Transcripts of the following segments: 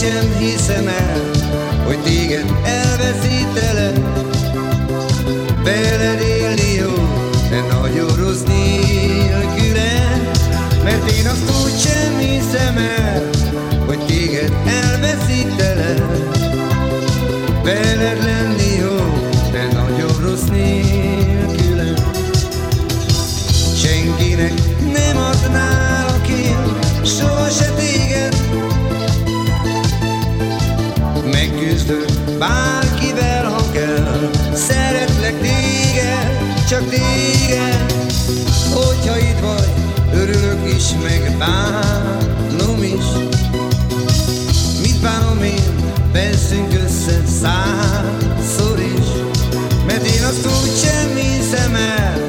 sem hiszem el Hogy téged elveszítelek. Veled élni jó, de nagyon rossz nélküle Mert én azt úgy sem hiszem el Hogy téged elveszítelek. Veled lenni jó, de nagyon rossz nélküle. Senkinek nem adnálok bárkivel, ha kell. Szeretlek téged, csak téged. Hogyha itt vagy, örülök is, meg bánom is. Mit bánom én, veszünk össze százszor is. Mert én azt úgy sem hiszem el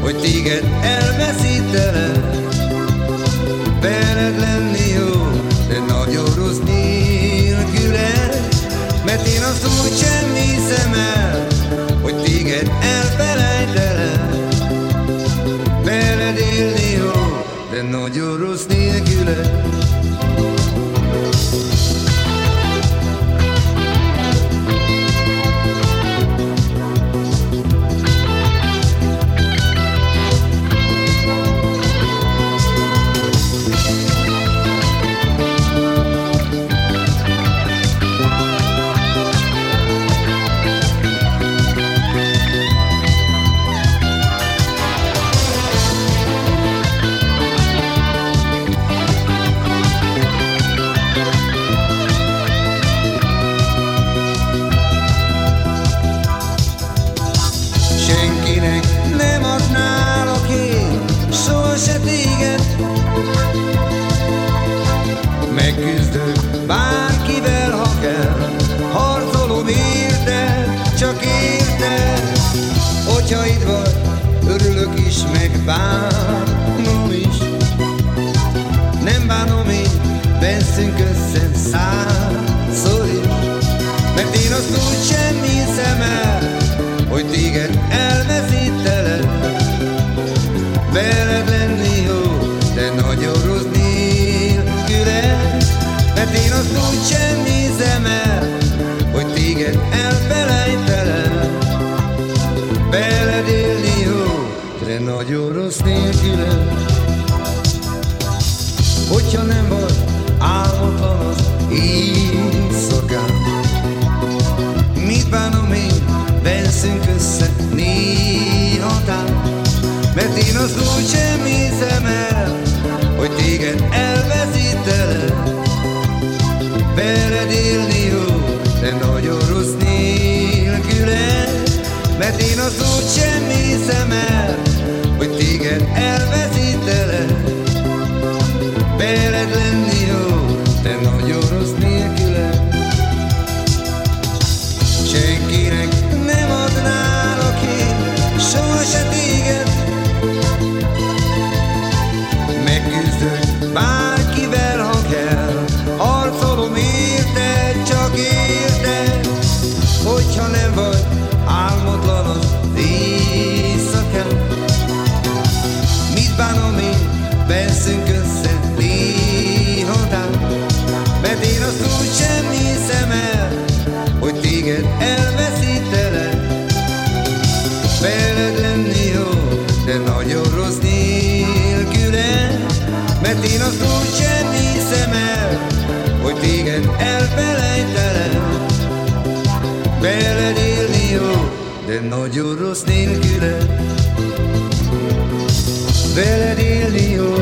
Hogy téged elveszítelek Mert én Senkinek de nagyon rossz nélküled. Hogyha nem vagy álmodlan az éjszakán Mit bánom én, veszünk össze néhatán Mert én azt úgy sem hiszem el Hogy téged elveszítelek. Veled élni jó, de nagyon rossz nélküled. Mert én azt úgy sem hiszem el de nagyon rossz nélküled Veled lenni jó, de nagyon rossz nélküle. Mert én azt úgy sem hiszem el Hogy téged elfelejtelek Veled élni jó, de nagyon rossz nélküle. Veled élni jó,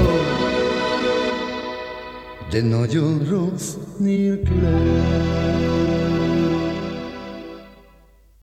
de nagyon rossz nélküle